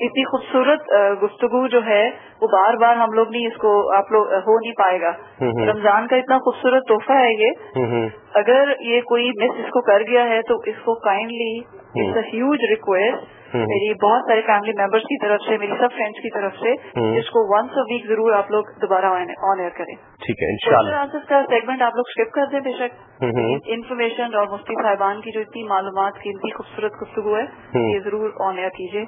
اتنی خوبصورت گفتگو جو ہے وہ بار بار ہم لوگ نہیں اس کو آپ لوگ ہو نہیں پائے گا۔ رمضان کا اتنا خوبصورت تحفہ ہے یہ۔ اگر یہ کوئی مس اس کو کر گیا ہے تو اس کو kindly it's a huge request میری بہت سارے فیملی ممبرس کی طرف سے میری سب فرینڈس کی طرف سے جس کو ونس اے ویک ضرور آپ لوگ دوبارہ آن ایئر کریں۔ ٹھیک ہے کا سیگمنٹ آپ لوگ اسکپ کر دیں بے شک۔ انفارمیشن اور مفتی صاحبان کی جو اتنی معلومات کی اتنی خوبصورت گفتگو ہے یہ ضرور آن ایئر کیجیے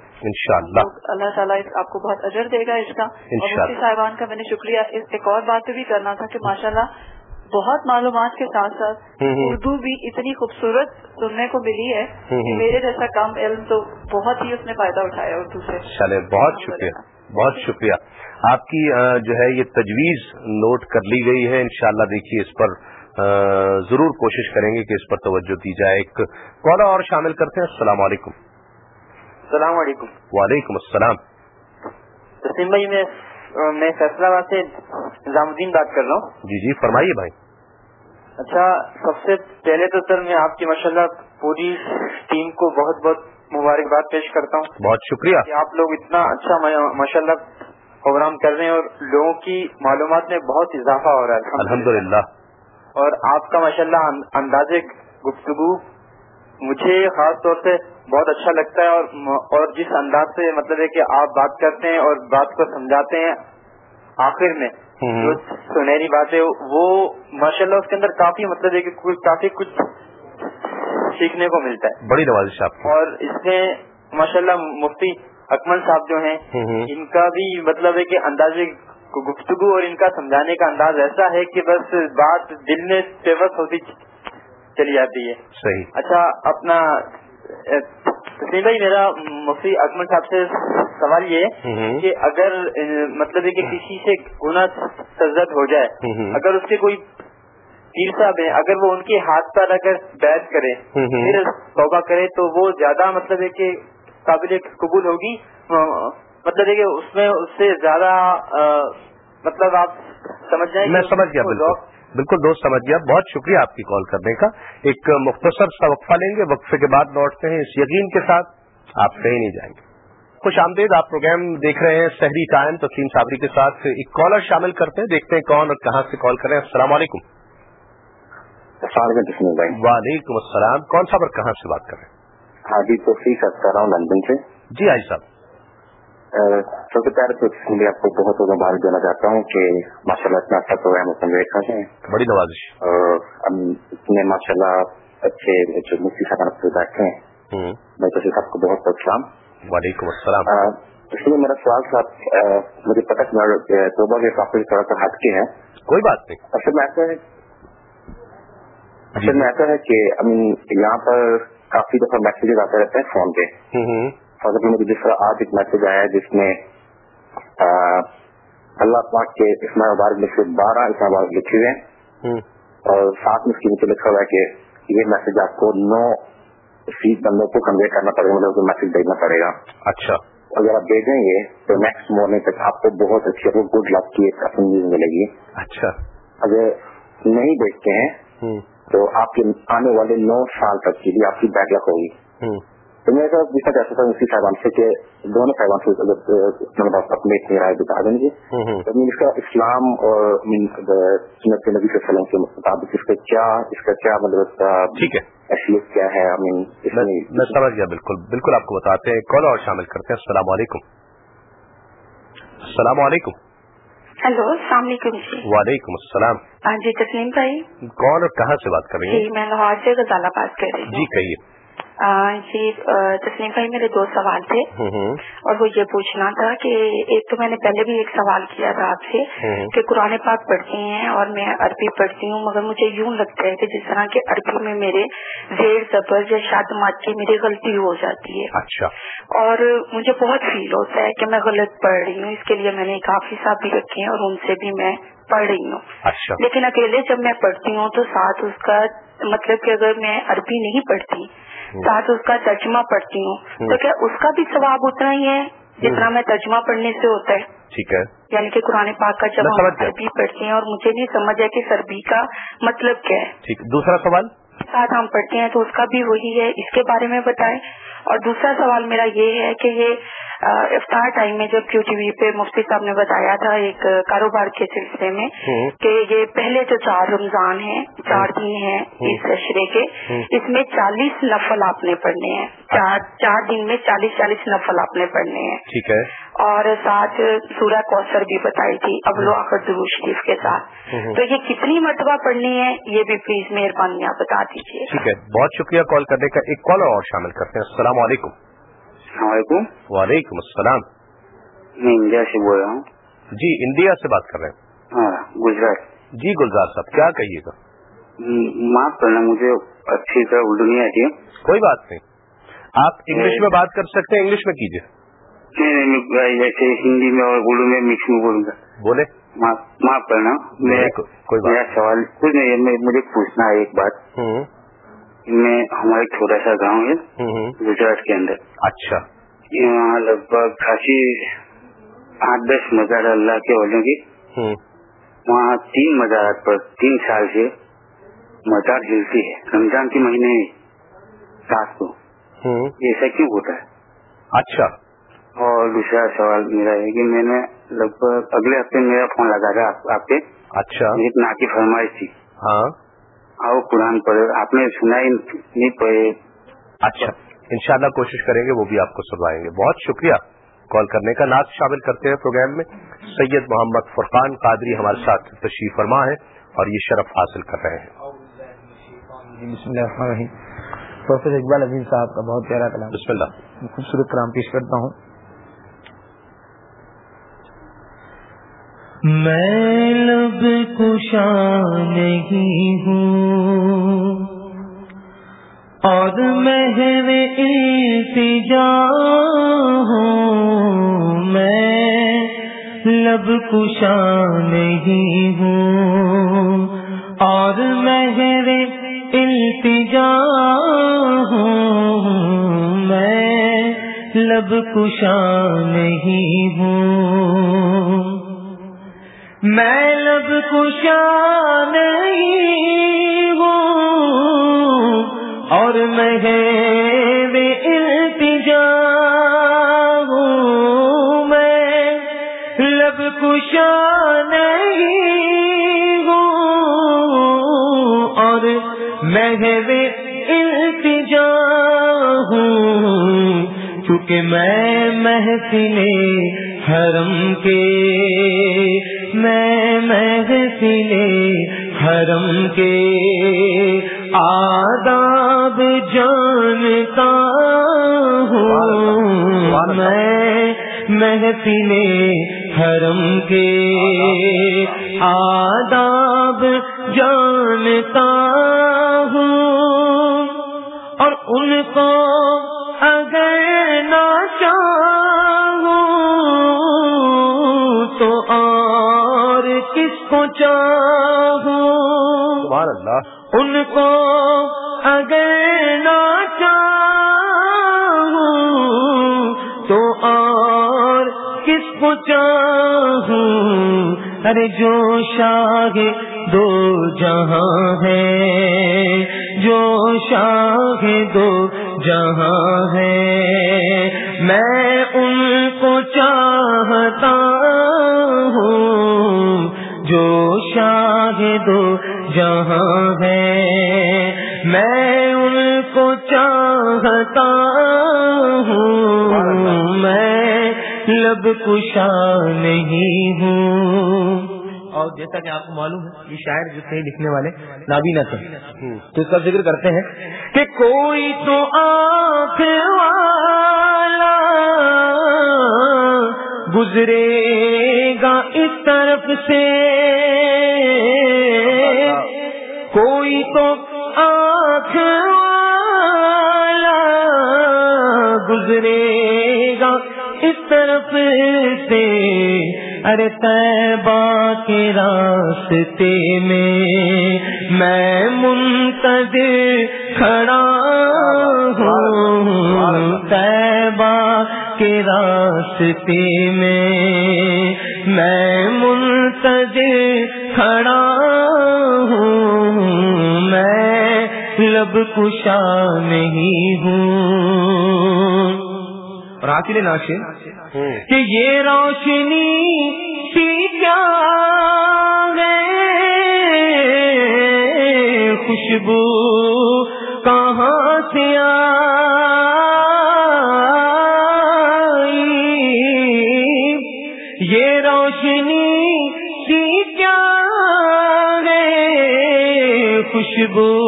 اللہ تعالیٰ آپ کو بہت اجر دے گا اس کا۔ اور مفتی صاحبان کا میں نے شکریہ۔ ایک اور بات بھی کرنا تھا کہ ماشاء بہت معلومات کے ساتھ ساتھ اردو بھی اتنی خوبصورت سننے کو ملی ہے کہ میرے جیسا کم علم تو بہت ہی اس نے فائدہ اٹھایا اردو سے۔ چلے بہت شکریہ بہت شکریہ۔ آپ کی جو ہے یہ تجویز نوٹ کر لی گئی ہے انشاءاللہ دیکھیے اس پر ضرور کوشش کریں گے کہ اس پر توجہ دی جائے۔ ایک کالا اور شامل کرتے ہیں۔ السلام علیکم۔ السلام علیکم۔ وعلیکم السلام۔ تسلیم بھائی میں میں فیصلہ آباد سے نظام الدین بات کر رہا ہوں۔ جی جی فرمائیے بھائی۔ اچھا سب سے پہلے تو سر میں آپ کی ماشاء اللہ پوری ٹیم کو بہت بہت مبارکباد پیش کرتا ہوں۔ بہت شکریہ۔ کہ آپ لوگ اتنا اچھا ماشاء اللہ پروگرام کر رہے ہیں اور لوگوں کی معلومات میں بہت اضافہ ہو رہا ہے۔ الحمد اور آپ کا ماشاء اللہ انداز گفتگو مجھے خاص طور سے بہت اچھا لگتا ہے اور جس انداز سے مطلب ہے کہ آپ بات کرتے ہیں اور بات کو سمجھاتے ہیں آخر میں جو سنہری بات ہے وہ ماشاء اللہ اس کے اندر کافی مطلب ہے کہ کافی کچھ سیکھنے کو ملتا ہے۔ بڑی نواز اور اس میں ماشاء اللہ مفتی اکمل صاحب جو ہیں ان کا بھی مطلب ہے کہ انداز گفتگو اور ان کا سمجھانے کا انداز ایسا ہے کہ بس بات دل میں فیمس ہوتی چلی جاتی ہے۔ صحیح۔ اچھا اپنا بھائی میرا مفتی اکمل صاحب سے سوال یہ کہ اگر مطلب کہ کسی سے گنا سزد ہو جائے اگر اس کے کوئی پیر صاحب ہیں اگر وہ ان کے ہاتھ پر اگر بیٹھ کرے پھر توبہ کرے تو وہ زیادہ مطلب ہے کہ قابل قبول ہوگی؟ مطلب ہے کہ اس میں اس سے زیادہ مطلب آپ سمجھ جائیں میں سمجھ گیا بالکل دوست سمجھ گیا۔ بہت شکریہ آپ کی کال کرنے کا۔ ایک مختصر سا وقفہ لیں گے۔ وقفے کے بعد لوٹتے ہیں اس یقین کے ساتھ۔ آپ کہیں نہیں جائیں گے۔ خوش آمدید آپ پروگرام دیکھ رہے ہیں شہری ٹائم تسلیم صابری کے ساتھ۔ ایک کالر شامل کرتے ہیں۔ دیکھتے ہیں کون اور کہاں سے کال کر رہے ہیں۔ السلام علیکم۔ وعلیکم السلام۔ کون صاحب اور کہاں سے بات کر رہے ہیں؟ ہاں جی توفیق لندن سے۔ جی آئی صاحب۔ سب سے پہلے تو میں آپ کو بہت بہت مبارک دینا چاہتا ہوں کہ ماشاء اللہ اتنا اچھا پروگرام سمجھ رکھا ہے۔ بڑی نوازش۔ اور اتنے ماشاء اللہ اچھے جو مفتی صاحب بیٹھے ہیں۔ میں تو صاحب کو بہت بہت سلام۔ وعلیکم السلام۔ اس لیے میرا سوال تھا مجھے پتا کہ توبہ کے کافی تھوڑا سا ہٹ کے ہیں۔ کوئی بات نہیں۔ اصل میں ایسا ہے اصل میں ایسا ہے کہ یہاں پر کافی دفعہ میسیجز آتے رہتے ہیں فون پہ۔ فضل مجھے جس طرح آج ایک میسج آیا جس میں اللہ پاک کے اسماء مبارک میں سے بارہ اسماء مبارک لکھے ہوئے ہیں۔ اور ساتھ میں اس کے نیچے لکھا ہوا ہے کہ یہ میسج آپ کو نو فیس بندوں کو کنوے کرنا پڑے گا مطلب میسج بھیجنا پڑے گا۔ اچھا۔ اگر آپ بھیجیں گے تو نیکسٹ مارننگ تک آپ کو بہت اچھی گڈ لک کی ایک اپنی نیوز ملے گی۔ اچھا۔ اگر نہیں بھیجتے ہیں تو آپ کے آنے والے نو سال تک کی بھی آپ کی بیک لک ہوگی تو میں پوچھنا چاہتا تھا اسی صاحبان سے کہ دونوں صاحبان سے اپنے اتنی رائے بتا دیں گے اس کا اسلام اور سنت نبی صلی اللہ علیہ وسلم کے مطابق اس کا کیا اس کا کیا مطلب ٹھیک ہے اصلیت کیا ہے میں سمجھ گیا بالکل بالکل آپ کو بتاتے ہیں کال اور شامل کرتے ہیں السلام علیکم السلام علیکم ہلو السلام علیکم جی وعلیکم السلام ہاں جی تسلیم بھائی کون اور کہاں سے بات کر رہی ہیں جی میں لاہور سے غزالہ بات کر رہی ہوں جی کہیے جی تسلیم بھائی میرے دو سوال تھے۔ اور وہ یہ پوچھنا تھا کہ ایک تو میں نے پہلے بھی ایک سوال کیا تھا آپ سے کہ قرآن پاک پڑھتے ہیں اور میں عربی پڑھتی ہوں مگر مجھے یوں لگتا ہے کہ جس طرح کے عربی میں میرے زیر زبر یا شاد مات کی میری غلطی ہو جاتی ہے۔ اچھا۔ اور مجھے بہت فیل ہوتا ہے کہ میں غلط پڑھ رہی ہوں اس کے لیے میں نے کافی صاحب بھی رکھے ہیں اور ان سے بھی میں پڑھ رہی ہوں۔ اچھا۔ لیکن اکیلے جب میں پڑھتی ہوں تو ساتھ اس کا مطلب کہ اگر میں عربی نہیں پڑھتی ساتھ اس کا ترجمہ پڑھتی ہوں۔ تو کیا اس کا بھی ثواب اتنا ہی ہے جتنا میں ترجمہ پڑھنے سے ہوتا ہے؟ ٹھیک ہے۔ یعنی کہ قرآن پاک کا جب ہم عربی پڑھتے ہیں اور مجھے نہیں سمجھ ہے کہ سربی کا مطلب کیا ہے۔ ٹھیک۔ دوسرا سوال؟ ساتھ ہم پڑھتے ہیں تو اس کا بھی وہی ہے اس کے بارے میں بتائیں۔ اور دوسرا سوال میرا یہ ہے کہ یہ افطار ٹائم میں جب کیو ٹی وی پہ مفتی صاحب نے بتایا تھا ایک کاروبار کے سلسلے میں کہ یہ پہلے جو چار رمضان ہیں چار دن ہیں اس اشرے کے۔ اس میں چالیس نفل آپ نے پڑھنے ہیں۔ ہاں۔ چار چار دن میں چالیس چالیس نفل آپ نے پڑھنے ہیں۔ ٹھیک ہے۔ اور ساتھ سورہ کوثر بھی بتائی تھی ابلو آخر ضرور شریف کے ساتھ۔ تو یہ کتنی مرتبہ پڑھنی ہے یہ بھی پلیز مہربانی آپ بتا دیجیے ٹھیک ہے بہت شکریہ کال کرنے کا۔ ایک کالر اور شامل کرتے ہیں۔ السلام علیکم۔ السلام علیکم۔ وعلیکم السلام۔ میں انڈیا سے بول رہا ہوں۔ جی انڈیا سے بات کر رہے ہیں۔ ہاں گجرات۔ جی گلزار صاحب کیا کہیے گا؟ معاف کرنا مجھے اچھی طرح اردو نہیں آتی۔ کوئی بات نہیں۔ آپ انگلش میں بات کر سکتے ہیں انگلش میں کیجیے جیسے ہندی میں اور اردو میں مکس میں بولوں گا بولے معاف کرنا میرا سوال کچھ نہیں مجھے پوچھنا ہے ایک بات میں ہمارا چھوٹا سا گاؤں ہے گجرات کے اندر اچھا یہاں لگ بھگ خاصی آٹھ دس مزار اللہ کے والوں کی وہاں تین مزارات پر تین سال سے مزار ہلتی ہے رمضان کے مہینے رات کو ایسا کیوں ہوتا ہے اچھا اور دوسرا سوال میرا ہے کہ میں نے لگ بھگ اگلے ہفتے میرا فون لگا تھا آپ کے۔ اچھا۔ ایک نا کی فرمائش تھی۔ ہاں۔ آؤ قرآن پڑھے آپ نے سنا ہی نہیں پڑھے۔ اچھا۔ انشاءاللہ کوشش کریں گے وہ بھی آپ کو سنوائیں گے۔ بہت شکریہ۔ کال کرنے کا ناز شامل کرتے ہیں پروگرام میں سید محمد فرقان قادری ہمارے ساتھ تشریف فرما ہے اور یہ شرف حاصل کر رہے ہیں۔ بسم اللہ الرحمن الرحیم۔ پروفیسر اقبال عظیم صاحب کا بہت پیارا کلام۔ بسم اللہ۔ خوبصورت کلام پیش کرتا ہوں۔ میں لب کشا نہیں ہوں اور مہر التجا ہوں میں لب کشا نہیں ہوں اور مہر التجا ہوں میں لب کشا نہیں ہوں میں لب کشا نہیں ہوں اور میں التجا ہوں میں لب کشا نہیں ہوں اور میں التجا ہوں چونکہ میں محفل حرم کے میں محفل حرم کے آداب جانتا ہوں۔ میں محفل حرم کے آداب جانتا ہوں۔ اور ان کو چاہوں ان کو اگر نہ چاہوں تو اور کس کو چاہوں؟ ارے جو شاہ دو جہاں ہے جو شاہ دو جہاں ہے میں ان کو چاہتا جو شاہد جہاں ہے۔ میں ان کو چاہتا ہوں۔ میں لب کشا نہیں ہوں۔ اور جیسا کہ آپ کو معلوم ہے، یہ شاعر جو تھے، لکھنے والے، نابینا تھے۔ تو اس کا ذکر کرتے ہیں کہ کوئی تو آنکھ والا گزرے گا اس طرف سے۔ کوئی تو آنکھ والا گزرے گا اس طرف سے۔ ارے طیبہ کے راستے میں میں منتظر کھڑا ہوں۔ طیبہ کے راستے میں میں لب کشا نہیں ہوں۔ اور حاصل ناشر کہ یہ روشنی سی کیا خوشبو کہاں سے یہ روشنی سی کیا خوشبو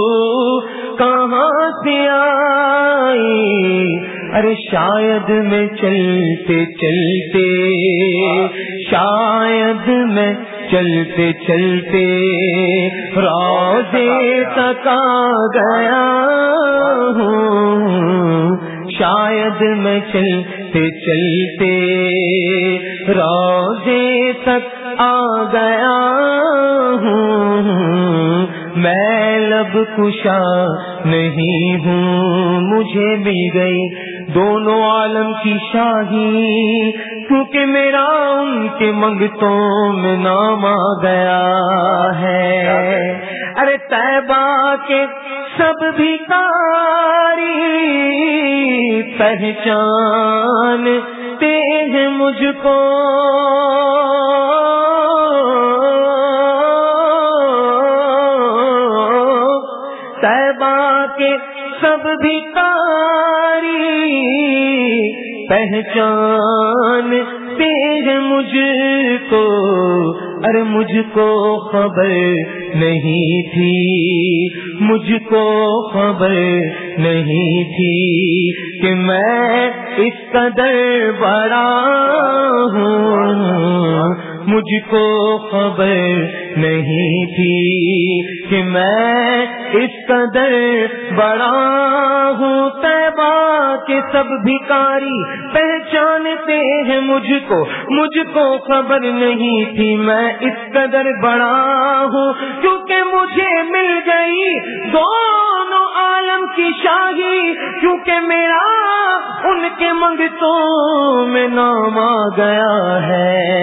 شاید میں چلتے چلتے، شاید میں چلتے چلتے روزے تک آ گیا ہوں۔ شاید میں چلتے چلتے روزے تک آ گیا ہوں۔ میں لب کشا نہیں ہوں، مجھے مل گئی دونوں عالم کی شاہی، کیونکہ میرا ان کے منگتوں میں نام آ گیا ہے۔ ارے طیبہ کے سب بھی کاری پہچان ہیں مجھ کو۔ پہچان تیر مجھ کو ارے مجھ کو خبر نہیں تھی۔ مجھ کو خبر نہیں تھی کہ میں اس قدر بڑا ہوں۔ مجھ کو خبر نہیں تھی کہ میں اس قدر بڑا ہوں تیبا کے سب بھکاری پہچانتے ہیں مجھ کو مجھ کو خبر نہیں تھی میں اس قدر بڑا ہوں، کیونکہ مجھے مل گئی دونوں عالم کی شاہی، کیونکہ میرا ان کے منگتوں میں نام آ گیا ہے۔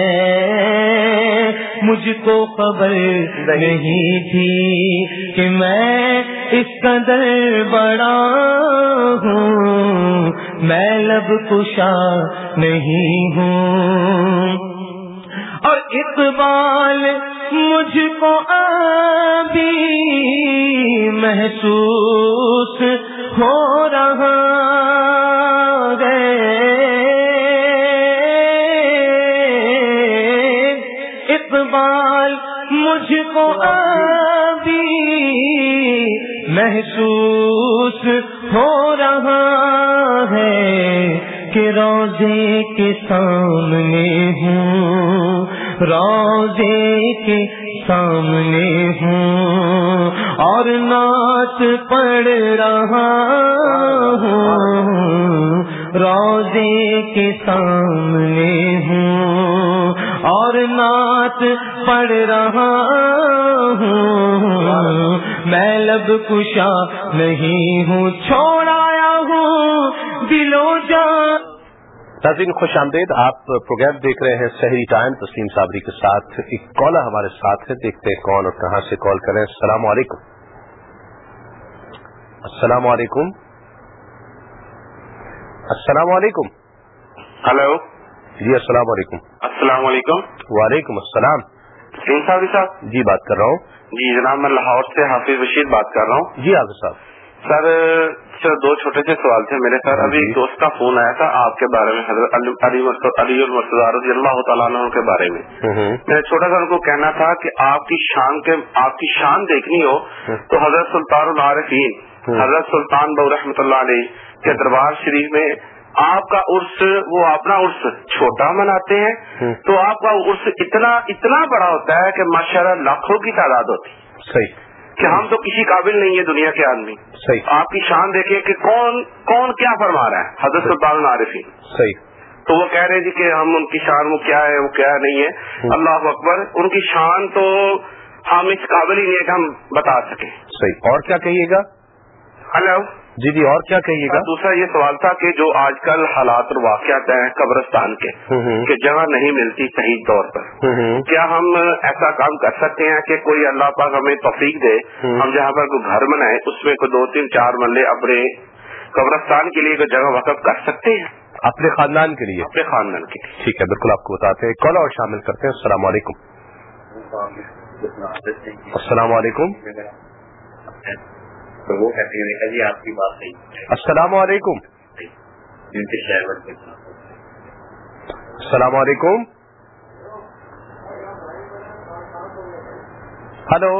مجھ کو خبر نہیں تھی کہ میں اس قدر بڑا ہوں۔ میں لب کشا نہیں ہوں۔ اور اقبال مجھ کو ابھی محسوس ہو رہا اقبال، مجھ کو ابھی محسوس ہو رہا ہے کہ روزے کے سامنے ہوں۔ روزے کے سامنے ہوں اور نعت پڑھ رہا ہوں۔ روزے کے سامنے ہوں اور نعت پڑھ رہا ہوں۔ میں لب کشا نہیں ہوں چھوڑایا ہوں دلو جان ناظرین خوش آمدید آپ پروگرام دیکھ رہے ہیں شہری ٹائم تسلیم صابری کے ساتھ ایک کالر ہمارے ساتھ ہے دیکھتے ہیں کون اور کہاں سے کال کریں۔ السلام علیکم۔ السلام علیکم۔ السلام علیکم۔ ہلو۔ جی السلام علیکم۔ السلام علیکم۔ وعلیکم السلام۔ تسلیم صابری صاحب۔ جی بات کر رہا ہوں۔ جی جناب میں لاہور سے حافظ رشید بات کر رہا ہوں۔ جی حافظ صاحب۔ سر سر دو چھوٹے سے سوال تھے میرے سر۔ ابھی ایک دوست کا فون آیا تھا آپ کے بارے میں حضرت علی المرتضی رضی اللہ تعالیٰ عنہ کے بارے میں۔ میں چھوٹا سا ان کو کہنا تھا کہ آپ کی شان کے آپ کی شان دیکھنی ہو تو حضرت سلطان العارفین حضرت سلطان بہ رحمۃ اللہ علیہ کے دربار شریف میں آپ کا عرس وہ اپنا عرس چھوٹا مناتے ہیں۔ تو آپ کا عرس اتنا اتنا بڑا ہوتا ہے کہ ماشاء اللہ لاکھوں کی تعداد ہوتی۔ صحیح۔ کہ ہم تو کسی قابل نہیں ہے دنیا کے آدمی۔ صحیح۔ آپ کی شان دیکھیے کہ کون کون کیا فرما رہا ہے؟ حضرت سلطان العارفین۔ صحیح۔ تو وہ کہہ رہے جی کہ ہم ان کی شان وہ کیا ہے وہ کیا نہیں ہے۔ اللہ اکبر ان کی شان تو ہم اس قابل ہی نہیں ہے کہ ہم بتا سکیں۔ صحیح۔ اور کیا کہیے گا؟ ہلو۔ جی جی اور کیا کہیے گا؟ دوسرا یہ سوال تھا کہ جو آج کل حالات اور واقعات ہیں قبرستان کے کہ جگہ نہیں ملتی صحیح طور پر۔ کیا ہم ایسا کام کر سکتے ہیں کہ کوئی اللہ پاک ہمیں توفیق دے ہم جہاں پر کوئی گھر بنائے اس میں کوئی دو تین چار ملے اپنے قبرستان کے لیے کوئی جگہ وقف کر سکتے ہیں؟ اپنے خاندان کے لیے۔ اپنے خاندان کے لیے۔ ٹھیک ہے بالکل آپ کو بتاتے ہیں۔ کال اور شامل کرتے ہیں۔ السلام علیکم۔ السلام علیکم۔ تو وہ کہتے ہیں جی آپ کی بات صحیح السلام علیکم. جن کے شہر السلام علیکم. ہلو.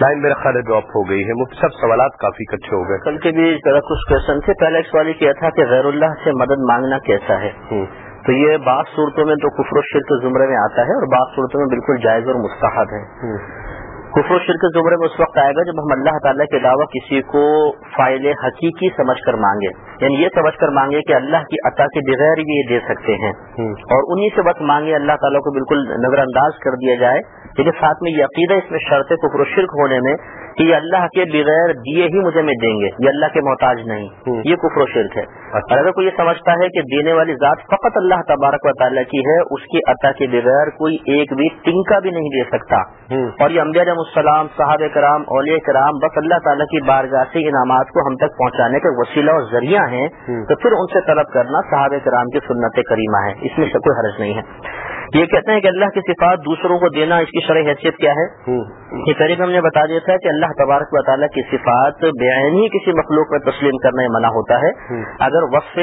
لائن میرا خیال ڈراپ ہو گئی ہے. مفتی صاحب سوالات کافی کچھ ہو گئے. کل کے بھی ذرا کچھ کوشچن تھے. پہلا ایک سوال کیا تھا کہ غیر اللہ سے مدد مانگنا کیسا ہے؟ تو یہ بعض صورتوں میں تو کفر و شرک زمرے میں آتا ہے اور بعض صورتوں میں بالکل جائز اور مستحد ہے. کفر و شرک زمرے میں اس وقت آئے گا جب ہم اللہ تعالیٰ کے علاوہ کسی کو فائل حقیقی سمجھ کر مانگے یعنی یہ سمجھ کر مانگے کہ اللہ کی عطا کے بغیر بھی یہ دے سکتے ہیں۔ اور انہی سے بس مانگے اللہ تعالیٰ کو بالکل نظر انداز کر دیا جائے لیکن ساتھ میں یہ عقیدہ اس میں شرط کفر و شرک ہونے میں کہ یہ اللہ کے بغیر دیے ہی مجھے میں دیں گے یہ اللہ کے محتاج نہیں۔ یہ کفر و شرک ہے۔ اور اگر کوئی یہ سمجھتا ہے کہ دینے والی ذات فقط اللہ تبارک و تعالیٰ کی ہے اس کی عطا کے بغیر کوئی ایک بھی ٹنکا بھی نہیں دے سکتا۔ اور یہ امبیا علیہ السلام صاحب کرام اولیاء کرام بس اللہ تعالیٰ کی بارگاہ سے انعامات کو ہم تک پہنچانے کا وسیلہ اور ذریعہ ہیں تو پھر ان سے طلب کرنا صحاب کرام کی سنت کریمہ ہے۔ اس میں سے کوئی حرج نہیں ہے۔ یہ کہتے ہیں کہ اللہ کی صفات دوسروں کو دینا اس کی شرح حیثیت کیا ہے؟ یہ قریب ہم نے بتا دیا تھا کہ اللہ تبارک و تعالیٰ کی صفات بے ہی کسی مخلوق میں تسلیم کرنا منع ہوتا ہے۔ اگر وقف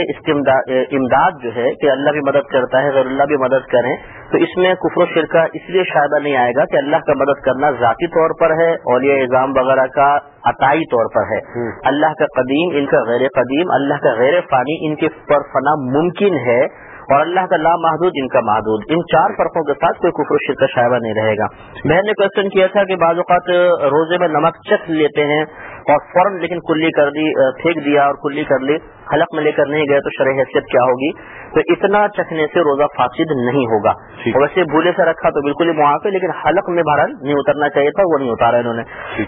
امداد جو ہے کہ اللہ بھی مدد کرتا ہے غیر اللہ بھی مدد کریں تو اس میں کفر و شرکا اس لیے شاید نہیں آئے گا کہ اللہ کا مدد کرنا ذاتی طور پر ہے اولیاء اظام وغیرہ کا عطائی طور پر ہے۔ اللہ کا قدیم ان کا غیر قدیم اللہ کا غیر فانی ان کے پر فنا ممکن ہے۔ اور اللہ کا لا محدود ان کا محدود۔ ان چار فرقوں کے ساتھ کوئی کفر شرک کا شائبہ نہیں رہے گا۔ میں نے کوشچن کیا تھا کہ بعض اوقات روزے میں نمک چکھ لیتے ہیں اور فوراً لیکن کلی کر دی پھینک دیا اور کلی کر لی حلق میں لے کر نہیں گئے تو شرح حیثیت کیا ہوگی؟ تو اتنا چکھنے سے روزہ فاسد نہیں ہوگا۔ اور ویسے بھولے سے رکھا تو بالکل ہی معاف ہے لیکن حلق میں بہرحال نہیں اترنا چاہیے تھا وہ نہیں اتارا انہوں نے۔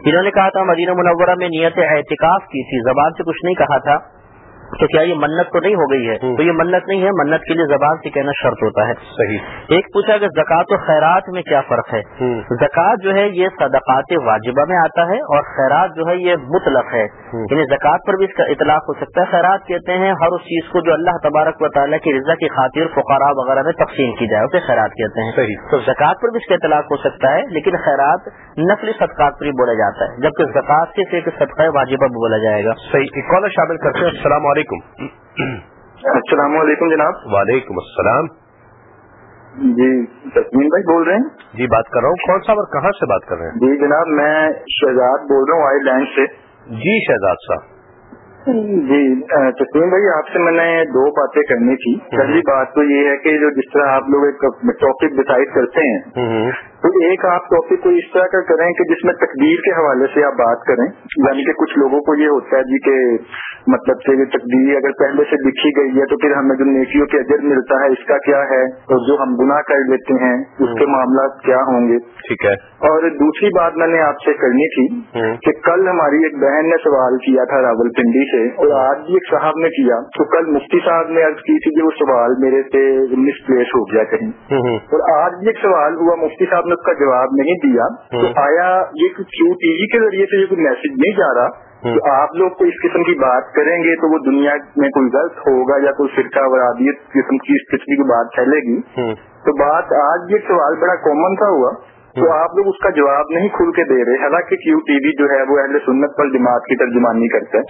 انہوں نے کہا تھا مدینہ منورہ میں نیت احتکاف کی تھی زبان سے کچھ نہیں کہا تھا۔ تو کیا یہ منت تو نہیں ہو گئی ہے؟ تو یہ منت نہیں ہے؟ منت کے لیے زبان سے کہنا شرط ہوتا ہے۔ صحیح۔ ایک پوچھا کہ زکوٰۃ و خیرات میں کیا فرق ہے؟ زکوٰۃ جو ہے یہ صدقات واجبہ میں آتا ہے اور خیرات جو ہے یہ مطلق ہے۔ یعنی زکوٰۃ پر بھی اس کا اطلاق ہو سکتا ہے۔ خیرات کہتے ہیں ہر اس چیز کو جو اللہ تبارک و تعالیٰ کی رضا کی خاطر فقراء وغیرہ میں تقسیم کی جائے اسے خیرات کہتے ہیں۔ تو زکوٰۃ پر بھی اس کا اطلاق ہو سکتا ہے لیکن خیرات نقلی صدقات پر ہی بولا جاتا ہے جبکہ زکوٰۃ سے ایک صدقہ واجبہ بولا جائے گا۔ صحیح۔ کالر شامل کرتے ہیں۔ السلام علیکم۔ علیکم۔ السلام علیکم جناب۔ وعلیکم السلام۔ جی تسمین بھائی بول رہے ہیں؟ جی بات کر رہا ہوں۔ کون سا اور کہاں سے بات کر رہے ہیں؟ جی جناب میں شہزاد بول رہا ہوں آئی لینڈ سے۔ جی شہزاد صاحب۔ جی تسلیم بھائی آپ سے میں نے دو باتیں کرنی تھی۔ پہلی بات تو یہ ہے کہ جو جس طرح آپ لوگ ایک ٹاپک ڈسائڈ کرتے ہیں تو ایک آپ ٹاپک کو اس طرح کا کریں کہ جس میں تقدیر کے حوالے سے آپ بات کریں یعنی کہ کچھ لوگوں کو یہ ہوتا ہے جی کہ مطلب کہ تقدیر اگر پہلے سے لکھی گئی ہے تو پھر ہمیں جو نیکیوں کے اجر ملتا ہے اس کا کیا ہے؟ اور جو ہم گناہ کر لیتے ہیں اس کے معاملات کیا ہوں گے؟ ٹھیک ہے۔ اور دوسری بات میں نے آپ سے کرنی تھی کہ کل ہماری ایک بہن نے سوال کیا تھا راول پنڈی سے اور آج بھی ایک صاحب نے کیا۔ تو کل مفتی صاحب نے عرض کی تھی کہ وہ سوال میرے سے مس پلیس ہو گیا کہیں۔ اور آج بھی ایک سوال ہوا مفتی صاحب اس کا جواب نہیں دیا تو آیا یہ کیو ٹی وی کے ذریعے سے یہ کوئی میسج نہیں جا رہا؟ تو آپ لوگ کو اس قسم کی بات کریں گے تو وہ دنیا میں کوئی غلط ہوگا یا کوئی فرقہ ورادیت قسم کی اس قسم کی بات پھیلے گی؟ تو بات آج یہ سوال بڑا کامن تھا ہوا تو آپ لوگ اس کا جواب نہیں کھل کے دے رہے۔ حالانکہ کیو ٹی وی جو ہے وہ اہل سنت پر دماغ کی ترجمانی کرتا ہے۔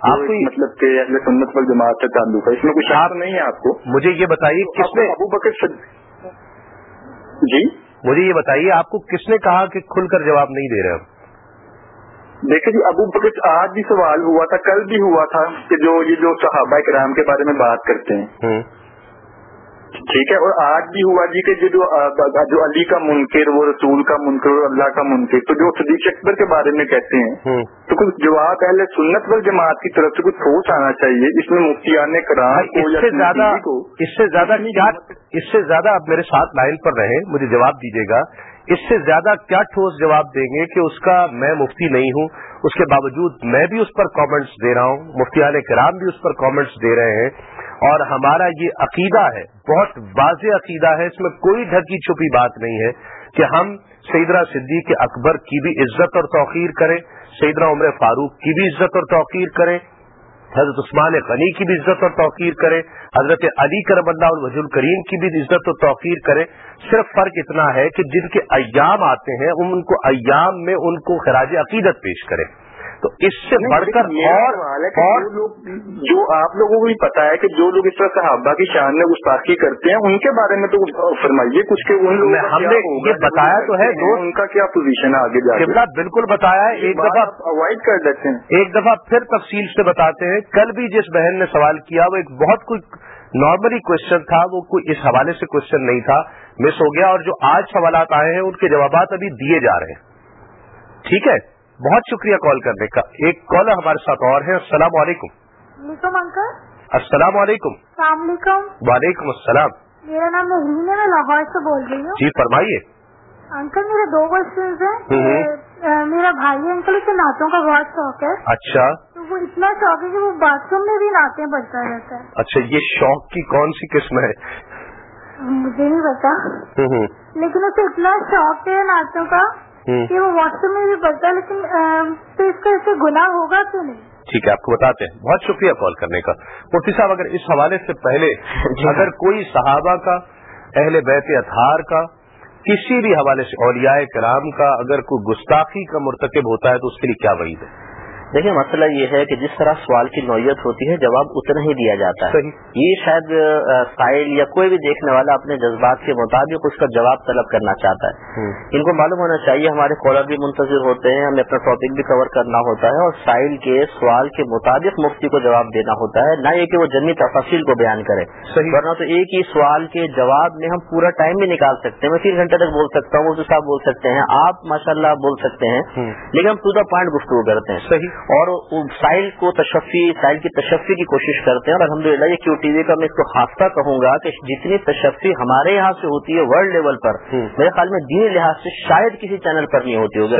آپ کو مطلب کہ اہل سنت پر جماعت سے تعلق ہے اس میں کچھ آپ نہیں ہے آپ کو؟ مجھے یہ بتائیے کس نے ابو بکر جی؟ مجھے یہ بتائیے آپ کو کس نے کہا کہ کھل کر جواب نہیں دے رہے دیکھیں جی ابو بکر آج بھی سوال ہوا تھا کل بھی ہوا تھا کہ جو یہ جو صحابہ کرام کے بارے میں بات کرتے ہیں ٹھیک ہے اور آج بھی ہوا جی کہ جو جو علی کا منکر وہ رسول کا منکر اور اللہ کا منکر تو جو صدیق اکبر کے بارے میں کہتے ہیں تو کچھ جواب پہلے سنت پر جماعت کی طرف سے کچھ سوچ آنا چاہیے اس میں مفتیان کرام اس سے زیادہ اس سے زیادہ اس سے زیادہ آپ میرے ساتھ لائن پر رہے مجھے جواب دیجیے گا۔ اس سے زیادہ کیا ٹھوس جواب دیں گے کہ اس کا میں مفتی نہیں ہوں اس کے باوجود میں بھی اس پر کامنٹس دے رہا ہوں مفتی علیہ کرام بھی اس پر کامنٹس دے رہے ہیں۔ اور ہمارا یہ عقیدہ ہے، بہت واضح عقیدہ ہے، اس میں کوئی ڈھکی چھپی بات نہیں ہے کہ ہم سیدرا صدیق اکبر کی بھی عزت اور توقیر کریں سیدرا عمر فاروق کی بھی عزت اور توقیر کریں، حضرت عثمان غنی کی بھی عزت اور توقیر کرے حضرت علی کرم اللہ الوج الکریم کی بھی عزت اور توقیر کرے صرف فرق اتنا ہے کہ جن کے ایام آتے ہیں، ان کو ایام میں ان کو خراج عقیدت پیش کرے تو اس سے بڑھ کر اور جو آپ لوگوں کو بھی پتا ہے کہ جو لوگ اس طرح صحابہ کی شان میں گستاخی کرتے ہیں ان کے بارے میں تو فرمائیے کچھ لوگوں ہم نے یہ بتایا تو ہے ان کا کیا پوزیشن ہے آگے جا بالکل بتایا ہے ایک دفعہ اوائڈ کر دیتے ہیں۔ ایک دفعہ پھر تفصیل سے بتاتے ہیں کل بھی جس بہن نے سوال کیا وہ ایک بہت کچھ نارملی کوشچن تھا وہ کوئی اس حوالے سے کوشچن نہیں تھا مس ہو گیا اور جو آج سوالات آئے ہیں ان کے جوابات ابھی دیے جا رہے ہیں۔ ٹھیک ہے؟ بہت شکریہ کال کرنے کا۔ ایک کالر ہمارے ساتھ اور ہے۔ السلام علیکم۔ انکل۔ السلام علیکم۔ السلام علیکم۔ وعلیکم السلام۔ میرا نام ہے میں لاہور سے بول رہی ہوں۔ جی فرمائیے۔ انکل میرے دو کوشچنز ہیں۔ میرا بھائی انکل اسے نعتوں کا بہت شوق ہے۔ اچھا۔ تو وہ اتنا شوق ہے کہ وہ باتھ روم میں بھی نعتیں پڑھتا رہتا ہے۔ اچھا یہ شوق کی کون سی قسم ہے؟ مجھے نہیں پتا۔ لیکن اسے اتنا شوق ہے نعتوں کا۔ کہ وہ واٹس ایپ میں بھی پڑھتا ہے لیکن تو اس کا اسے گناہ ہوگا تو نہیں۔ ٹھیک ہے آپ کو بتاتے ہیں۔ بہت شکریہ کال کرنے کا۔ مفتی صاحب اگر اس حوالے سے پہلے اگر کوئی صحابہ کا اہل بیت اتھار کا کسی بھی حوالے سے اولیاء کرام کا اگر کوئی گستاخی کا مرتکب ہوتا ہے تو اس کے لیے کیا وعید ہے؟ دیکھیں مسئلہ یہ ہے کہ جس طرح سوال کی نوعیت ہوتی ہے جواب اتنا ہی دیا جاتا ہے۔ یہ شاید سائل یا کوئی بھی دیکھنے والا اپنے جذبات کے مطابق اس کا جواب طلب کرنا چاہتا ہے۔ ان کو معلوم ہونا چاہیے ہمارے کالر بھی منتظر ہوتے ہیں ہمیں اپنا ٹاپک بھی کور کرنا ہوتا ہے اور سائل کے سوال کے مطابق مفتی کو جواب دینا ہوتا ہے نہ یہ کہ وہ جنگی تفصیل کو بیان کرے۔ ورنہ تو ایک ہی سوال کے جواب میں ہم پورا ٹائم بھی نکال سکتے ہیں۔ میں تین گھنٹے تک بول سکتا ہوں صاحب بول سکتے ہیں آپ ماشاء بول سکتے ہیں۔ لیکن ہم ٹو دا پوائنٹ گفتگو کرتے ہیں۔ صحیح۔ اور سائل کو تشفی سائل کی تشفی کی کوشش کرتے ہیں اور الحمد للہ یہ کیو ٹی وی کا میں اس کو خاصہ کہوں گا کہ جتنی تشفی ہمارے یہاں سے ہوتی ہے ورلڈ لیول پر میرے خیال میں دینی لحاظ سے شاید کسی چینل پر نہیں ہوتی ہوگی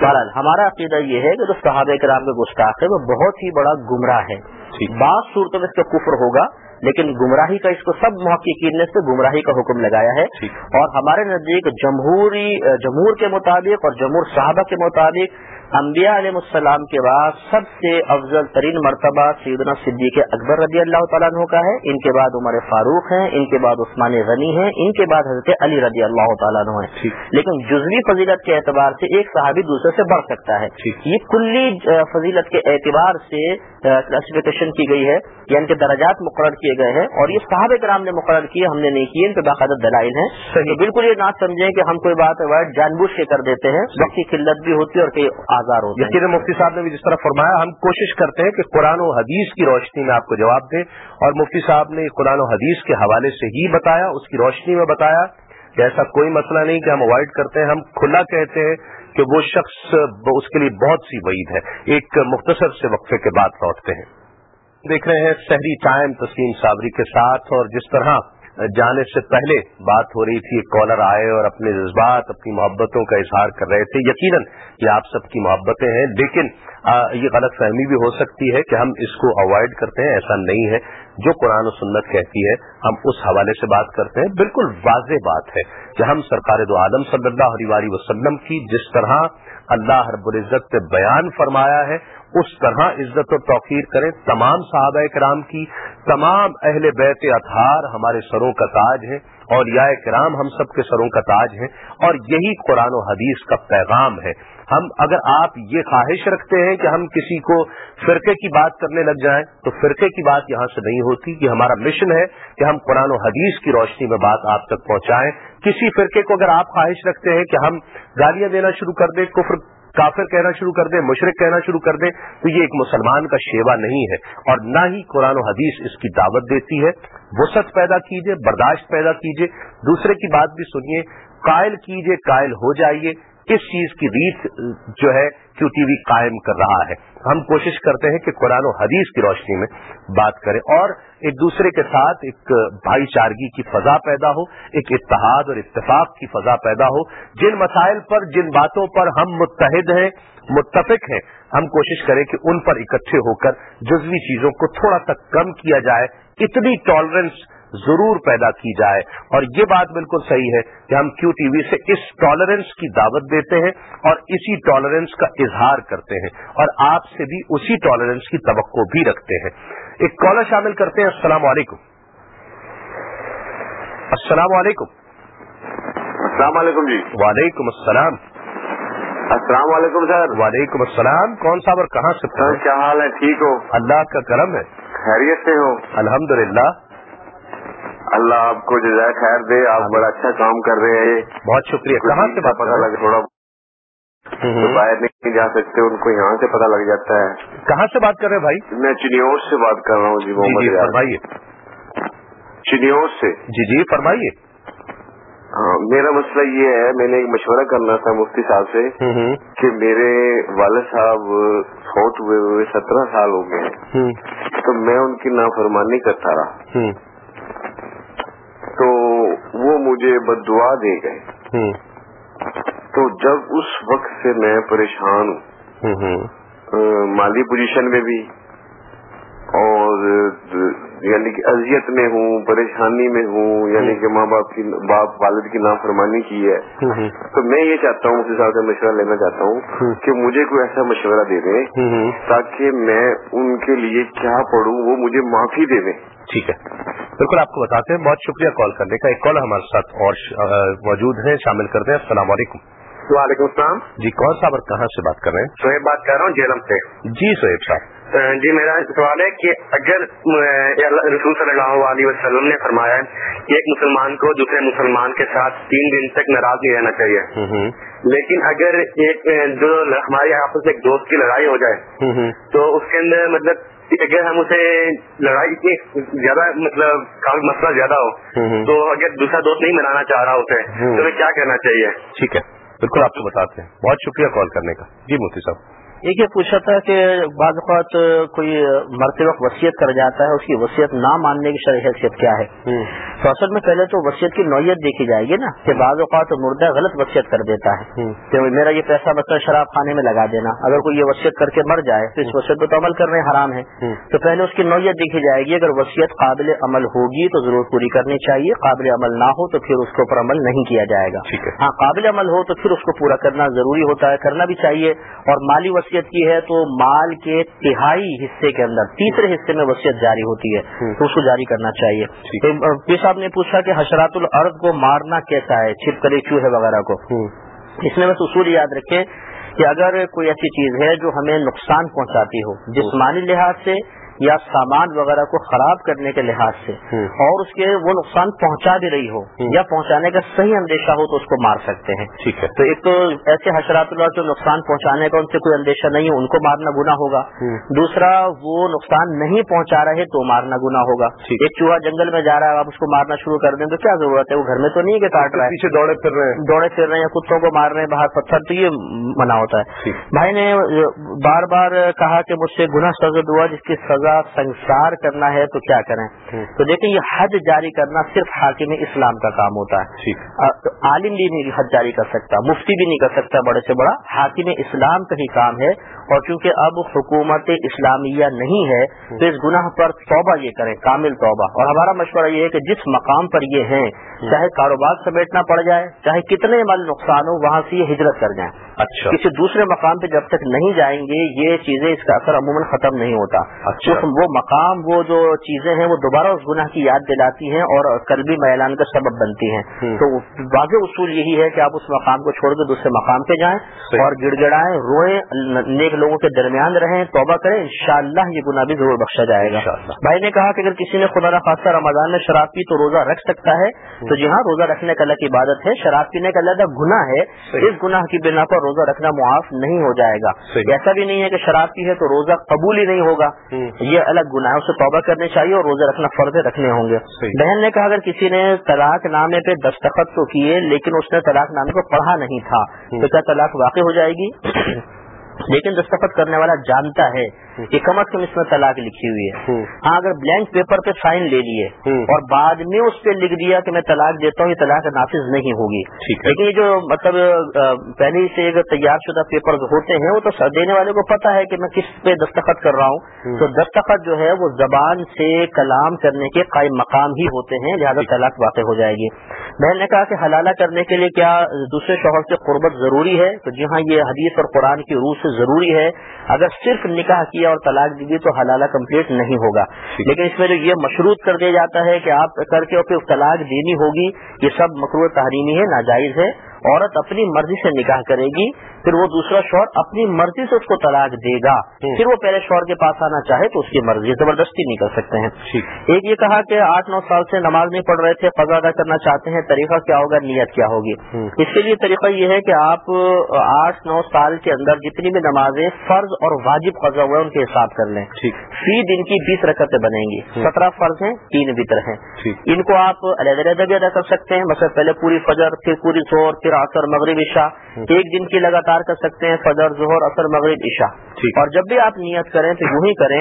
بہرحال ہمارا عقیدہ یہ ہے کہ جو صحابہ کرام کے گستاخ ہے وہ بہت ہی بڑا گمراہ ہے بعض صورتوں میں اس کا کفر ہوگا لیکن گمراہی کا اس کو سب محققین نے سے گمراہی کا حکم لگایا ہے۔ اور ہمارے نزدیک جمہوری جمہور کے مطابق اور جمہور صحابہ کے مطابق انبیاء علیہ السلام کے بعد سب سے افضل ترین مرتبہ سیدنا صدیق اکبر رضی اللہ تعالیٰ عنہ کا ہے۔ ان کے بعد عمر فاروق ہیں ان کے بعد عثمان غنی ہیں ان کے بعد حضرت علی رضی اللہ تعالیٰ عنہ ہیں۔ لیکن جزوی فضیلت کے اعتبار سے ایک صحابی دوسرے سے بڑھ سکتا ہے۔ یہ کلی فضیلت کے اعتبار سے کلاسیفیکیشن کی گئی ہے یا ان کے درجات مقرر کیے گئے ہیں۔ اور یہ صحاب کرام نے مقرر کیے ہم نے نہیں کیے ان پہ باقاعدہ دلائل ہیں۔ بالکل یہ نہ سمجھیں کہ ہم کوئی بات جان بوجھ کے کر دیتے ہیں۔ وقت کی قلت بھی ہوتی ہے اور کئی آزار ہوتے ہیں۔ مفتی صاحب نے بھی جس طرح فرمایا، ہم کوشش کرتے ہیں کہ قرآن و حدیث کی روشنی میں آپ کو جواب دیں اور مفتی صاحب نے قرآن و حدیث کے حوالے سے ہی بتایا، اس کی روشنی میں بتایا۔ کہ ایسا کوئی مسئلہ نہیں کہ ہم اوائڈ کرتے ہیں، ہم کھلا کہتے ہیں کہ وہ شخص اس کے لیے بہت سی وعید ہے۔ ایک مختصر سے وقفے کے بعد لوٹتے ہیں۔ دیکھ رہے ہیں شہری ٹائم تسلیم صابری کے ساتھ اور جس طرح جانے سے پہلے بات ہو رہی تھی، کالر آئے اور اپنے جذبات، اپنی محبتوں کا اظہار کر رہے تھے۔ یقیناً یہ آپ سب کی محبتیں ہیں، لیکن یہ غلط فہمی بھی ہو سکتی ہے کہ ہم اس کو اوائڈ کرتے ہیں، ایسا نہیں ہے۔ جو قرآن و سنت کہتی ہے، ہم اس حوالے سے بات کرتے ہیں۔ بالکل واضح بات ہے کہ ہم سرکار دو عالم صلی اللہ علیہ وسلم کی جس طرح اللہ رب العزت سے بیان فرمایا ہے اس طرح عزت و توقیر کریں تمام صحابہ کرام کی، تمام اہل بیت اطہار ہمارے سروں کا تاج ہے اور یا کرام ہم سب کے سروں کا تاج ہے اور یہی قرآن و حدیث کا پیغام ہے۔ ہم اگر آپ یہ خواہش رکھتے ہیں کہ ہم کسی کو فرقے کی بات کرنے لگ جائیں، تو فرقے کی بات یہاں سے نہیں ہوتی یہ ہمارا مشن ہے کہ ہم قرآن و حدیث کی روشنی میں بات آپ تک پہنچائیں۔ کسی فرقے کو اگر آپ خواہش رکھتے ہیں کہ ہم گالیاں دینا شروع کر دیں، کفر کافر کہنا شروع کر دیں مشرق کہنا شروع کر دیں تو یہ ایک مسلمان کا شیوا نہیں ہے اور نہ ہی قرآن و حدیث اس کی دعوت دیتی ہے۔ وسعت پیدا کیجیے برداشت پیدا کیجیے دوسرے کی بات بھی سنیے، قائل کیجیے قائل ہو جائیے۔ کس چیز کی ریت جو ہے کیو ٹی وی قائم کر رہا ہے؟ ہم کوشش کرتے ہیں کہ قرآن و حدیث کی روشنی میں بات کریں اور ایک دوسرے کے ساتھ ایک بھائی چارگی کی فضا پیدا ہو، ایک اتحاد اور اتفاق کی فضا پیدا ہو۔ جن مسائل پر، جن باتوں پر ہم متحد ہیں، متفق ہیں، ہم کوشش کریں کہ ان پر اکٹھے ہو کر جزوی چیزوں کو تھوڑا سا کم کیا جائے۔ اتنی ٹالرنس ضرور پیدا کی جائے۔ اور یہ بات بالکل صحیح ہے کہ ہم کیو ٹی وی سے اس ٹالرنس کی دعوت دیتے ہیں اور اسی ٹالرنس کا اظہار کرتے ہیں اور آپ سے بھی اسی ٹالرنس کی توقع بھی رکھتے ہیں۔ ایک کالر شامل کرتے ہیں۔ السلام علیکم۔ السلام علیکم۔ السلام علیکم جی۔ وعلیکم السلام۔ السلام علیکم سر۔ وعلیکم السلام۔ کون صاحب اور کہاں سے؟ کیا حال ہے؟ ٹھیک ہو؟ اللہ کا کرم ہے۔ خیریت سے ہو؟ الحمد اللہ آپ کو جزائے خیر دے آپ بڑا اچھا کام کر رہے ہیں۔ بہت شکریہ۔ کہاں سے پتا لگ تھوڑا باہر نہیں جا سکتے ان کو یہاں سے پتا لگ جاتا ہے۔ کہاں سے بات کر رہے بھائی؟ میں چنیوز سے بات کر رہا ہوں جی, جی،, جی، محمد فرمائیے۔ چنیوز سے۔ جی جی فرمائیے۔ ہاں، میرا مسئلہ یہ ہے میں نے ایک مشورہ کرنا تھا مفتی صاحب سے کہ میرے والد صاحب فوت ہوئے ہوئے سترہ سال ہو گئے ہیں۔ تو میں ان کی نافرمانی کرتا رہا۔ وہ مجھے بد دعا دے گئے۔ تو جب اس وقت سے میں پریشان ہوں۔ مالی پوزیشن میں بھی۔ اور یعنی کہ اذیت میں ہوں پریشانی میں ہوں یعنی کہ ماں باپ کی باپ والد کی نافرمانی کی ہے۔ تو میں یہ چاہتا ہوں اس حساب سے مشورہ لینا چاہتا ہوں کہ مجھے کوئی ایسا مشورہ دے دیں تاکہ میں ان کے لیے کیا پڑھوں وہ مجھے معافی دے دیں۔ ٹھیک ہے۔ بالکل آپ کو بتاتے ہیں بہت شکریہ کال کرنے کا۔ ایک کال ہمارے ساتھ اور موجود ہیں شامل کرتے ہیں۔ السلام علیکم۔ وعلیکم السلام۔ جی کون صاحب اور کہاں سے بات کر رہے ہیں؟ سہیب بات کر رہا ہوں جیلم سے۔ جی سہیب صاحب۔ جی میرا سوال ہے کہ اگر رسول صلی اللہ علیہ وسلم نے فرمایا ہے کہ ایک مسلمان کو دوسرے مسلمان کے ساتھ تین دن تک ناراض نہیں رہنا چاہیے۔ لیکن اگر ایک جو ہمارے آپس میں ایک دوست کی لڑائی ہو جائے تو اس کے اندر مطلب اگر ہم اسے لڑائی کی زیادہ مطلب کافی مسئلہ زیادہ ہو تو اگر دوسرا دوست نہیں منانا چاہ رہا اسے تو ہمیں کیا کرنا چاہیے؟ ٹھیک ہے بالکل آپ کو بتاتے ہیں۔ بہت شکریہ کال کرنے کا۔ جی موتی صاحب۔ ایک یہ پوچھا تھا کہ بعض اوقات کوئی مرتے وقت وصیت کر جاتا ہے اس کی وصیت نہ ماننے کی شرح حیثیت کیا ہے؟ تو اصل میں پہلے تو وصیت کی نوعیت دیکھی جائے گی نا کہ بعض اوقات مردہ غلط وصیت کر دیتا ہے۔ کہ میرا یہ پیسہ بچہ شراب خانے میں لگا دینا اگر کوئی یہ وصیت کر کے مر جائے تو اس وصیت پہ تو عمل کرنے حرام ہے۔ تو پہلے اس کی نوعیت دیکھی جائے گی اگر وصیت قابل عمل ہوگی تو ضرور پوری کرنی چاہیے قابل عمل نہ ہو تو پھر اس کے اوپر عمل نہیں کیا جائے گا۔ ہاں قابل عمل ہو تو پھر اس کو پورا کرنا ضروری ہوتا ہے کرنا بھی چاہیے اور مالی وصیت کی ہے تو مال کے تہائی حصے کے اندر تیسرے حصے میں وصیت جاری ہوتی ہے تو اس کو جاری کرنا چاہیے۔ پی صاحب نے پوچھا کہ حشرات الارض کو مارنا کیسا ہے چھپکلی چوہے وغیرہ کو؟ اس میں بس اصول یاد رکھیں کہ اگر کوئی ایسی چیز ہے جو ہمیں نقصان پہنچاتی ہو جسمانی لحاظ سے یا سامان وغیرہ کو خراب کرنے کے لحاظ سے اور اس کے وہ نقصان پہنچا بھی رہی ہو یا پہنچانے کا صحیح اندیشہ ہو تو اس کو مار سکتے ہیں۔ ٹھیک ہے۔ تو ایک تو ایسے حشرات اللہ جو نقصان پہنچانے کا ان سے کوئی اندیشہ نہیں ہے ان کو مارنا گنا ہوگا۔ دوسرا وہ نقصان نہیں پہنچا رہے تو مارنا گنا ہوگا۔ ایک چوہا جنگل میں جا رہا ہے آپ اس کو مارنا شروع کر دیں تو کیا ضرورت ہے؟ وہ گھر میں تو نہیں کہ کاٹ رہا ہے۔ پیچھے دوڑے پھر رہے ہیں۔ دوڑے پھر رہے ہیں کتوں کو مار رہے ہیں باہر پتھر تو یہ منع ہوتا ہے۔ بھائی نے بار بار کہا کہ مجھ سے گنا سزد ہوا جس کی سزا سنسار کرنا ہے تو کیا کریں؟ تو دیکھیں یہ حد جاری کرنا صرف حاکم اسلام کا کام ہوتا ہے۔ عالم بھی نہیں حد جاری کر سکتا مفتی بھی نہیں کر سکتا بڑے سے بڑا حاکم اسلام کا ہی کام ہے۔ اور چونکہ اب حکومت اسلامیہ نہیں ہے تو اس گناہ پر توبہ یہ کریں کامل توبہ۔ اور ہمارا مشورہ یہ ہے کہ جس مقام پر یہ ہیں چاہے کاروبار سمیٹنا پڑ جائے چاہے کتنے مال نقصان ہو وہاں سے یہ ہجرت کر جائیں۔ اچھا۔ کسی دوسرے مقام پہ جب تک نہیں جائیں گے یہ چیزیں اس کا اثر عموماً ختم نہیں ہوتا۔ اچھا۔ وہ مقام وہ جو چیزیں ہیں وہ دوبارہ اس گناہ کی یاد دلاتی ہیں اور قلبی میلان کا سبب بنتی ہیں۔ تو واضح اصول یہی ہے کہ آپ اس مقام کو چھوڑ کے دوسرے مقام پہ جائیں اور گڑ گڑائیں روئیں نیک کے لوگوں کے درمیان رہیں توبہ کریں انشاءاللہ یہ گناہ بھی ضرور بخشا جائے گا۔ بھائی نے کہا کہ اگر کسی نے خدا نخواستہ رمضان میں شراب پی تو روزہ رکھ سکتا ہے۔ تو جی ہاں روزہ رکھنے کا الگ عبادت ہے شراب پینے کا علیحدہ گناہ ہے۔ اس گناہ کی بنا پر روزہ رکھنا معاف نہیں ہو جائے گا۔ ایسا بھی نہیں ہے کہ شراب پی ہے تو روزہ قبول ہی نہیں ہوگا۔ یہ الگ گناہ ہے اسے توبہ کرنے چاہیے اور روزہ رکھنا فرض رکھنے ہوں گے۔ بہن نے کہا اگر کسی نے طلاق نامے پہ دستخط تو کیے لیکن اس نے طلاق نامے کو پڑھا نہیں تھا تو کیا طلاق واقع ہو جائے گی؟ لیکن دستخط کرنے والا جانتا ہے کہ کم از کم اس میں طلاق لکھی ہوئی ہے۔ ہاں اگر بلینک پیپر پہ سائن لے لیے اور بعد میں اس پہ لکھ دیا کہ میں طلاق دیتا ہوں یہ طلاق نافذ نہیں ہوگی۔ لیکن یہ جو مطلب پہلے سے تیار شدہ پیپر ہوتے ہیں وہ تو دینے والے کو پتا ہے کہ میں کس پہ دستخط کر رہا ہوں۔ تو دستخط جو ہے وہ زبان سے کلام کرنے کے قائم مقام ہی ہوتے ہیں لہٰذا طلاق واقع ہو جائے گی۔ بہن نے کہا کہ حلالہ کرنے کے لیے کیا دوسرے شوہر سے قربت ضروری ہے؟ تو جی ہاں یہ حدیث اور قرآن کی روح سے ضروری ہے۔ اگر صرف نکاح کیا اور طلاق دی تو حلالہ کمپلیٹ نہیں ہوگا۔ لیکن اس میں جو یہ مشروط کر دیا جاتا ہے کہ آپ کر کے اور پھر طلاق دینی ہوگی یہ سب مقروع تحریمی ہے ناجائز ہے۔ عورت اپنی مرضی سے نکاح کرے گی پھر وہ دوسرا شوہر اپنی مرضی سے اس کو طلاق دے گا۔ پھر وہ پہلے شوہر کے پاس آنا چاہے تو اس کی مرضی زبردستی نہیں کر سکتے ہیں۔ ایک یہ کہا کہ آٹھ نو سال سے نماز نہیں پڑھ رہے تھے قضا ادا کرنا چاہتے ہیں طریقہ کیا ہوگا نیت کیا ہوگی؟ اس کے لیے طریقہ یہ ہے کہ آپ آٹھ نو سال کے اندر جتنی بھی نمازیں فرض اور واجب قضا ہوئے ان کے حساب کر لیں۔ فی دن کی بیس رکعتیں بنیں گی۔ سترہ فرض ہیں تین بتر ہیں۔ ان کو آپ علیحدہ علیحدہ بھی ادا کر سکتے ہیں۔ مثلا پہلے پوری فجر پھر پوری زور پھر اثر مغرب عشاء ایک دن کی لگاتار کر سکتے ہیں فجر ظہر اثر مغرب عشاء. اور جب بھی آپ نیت کریں تو یوں ہی کریں.